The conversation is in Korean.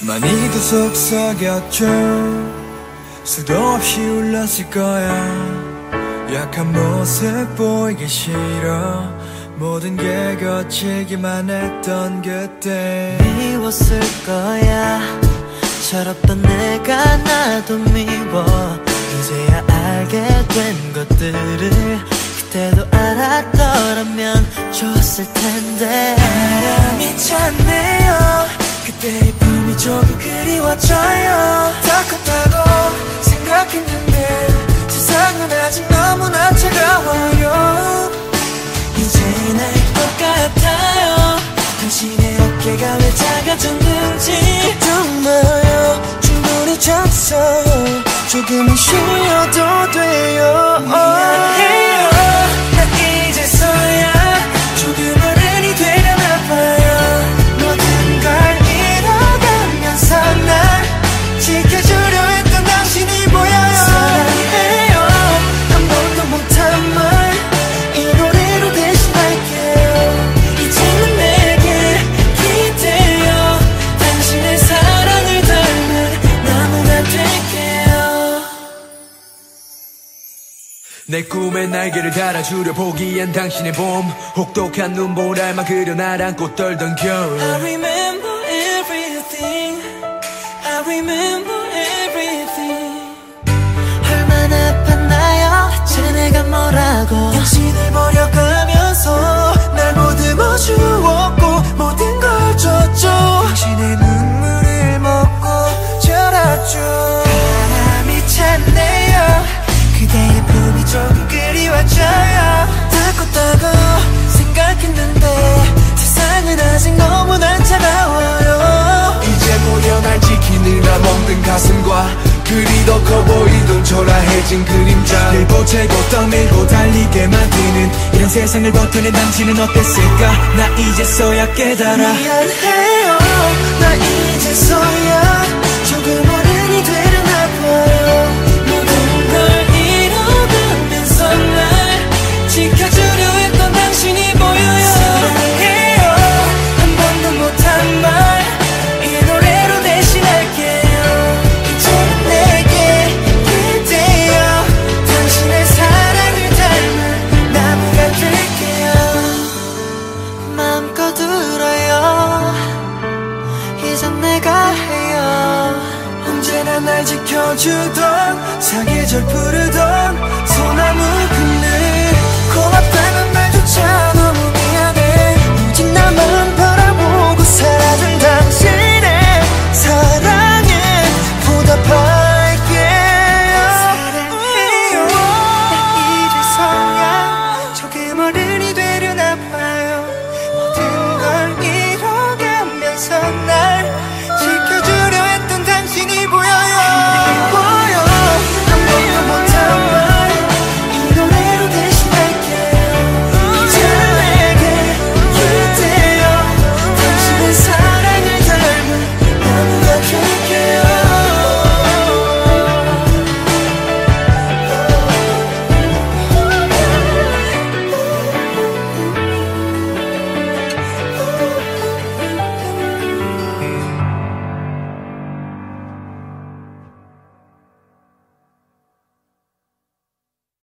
많이도 속삭였죠. 수도 없이 울렸을 거야. 약한 모습 보이기 싫어. 모든 게 거치기만 했던 그때. 미웠을 거야. 철없던 내가 나도 미워. 이제야 알게 된 것들을 그때도 알았더라면 좋았을 텐데. 바람이 찼네요. 그때의 봄 이 조금 그리워져요. 더 컸다고 생각했는데 세상은 아직 너무나 차가워요. 이제 날것 같아요. 당신의 어깨가 왜 작아졌는지 걱정 마요. 충분히 잤어요. 조금은 쉬어도 돼요. 미안해 내 꿈에 날개를 달아주려 보기엔 당신의 봄 혹독한 눈보라만 그려 날 안고 떨던 겨울. I remember everything. I remember everything. 얼마나 아팠나요. 내가 뭐라고 아직 너무나 차가워요. 이제 보여 날 지키느라 먹는 가슴과 그리 더 커 보이던 초라해진 그림자. 늘 보채고 떠밀고 달리게 만드는 이런 세상을 버텨낸 당신은 어땠을까? 나 이제서야 깨달아. 미안해요. 나 이제서야 날 지켜주던 사계절 부르던 소나무 그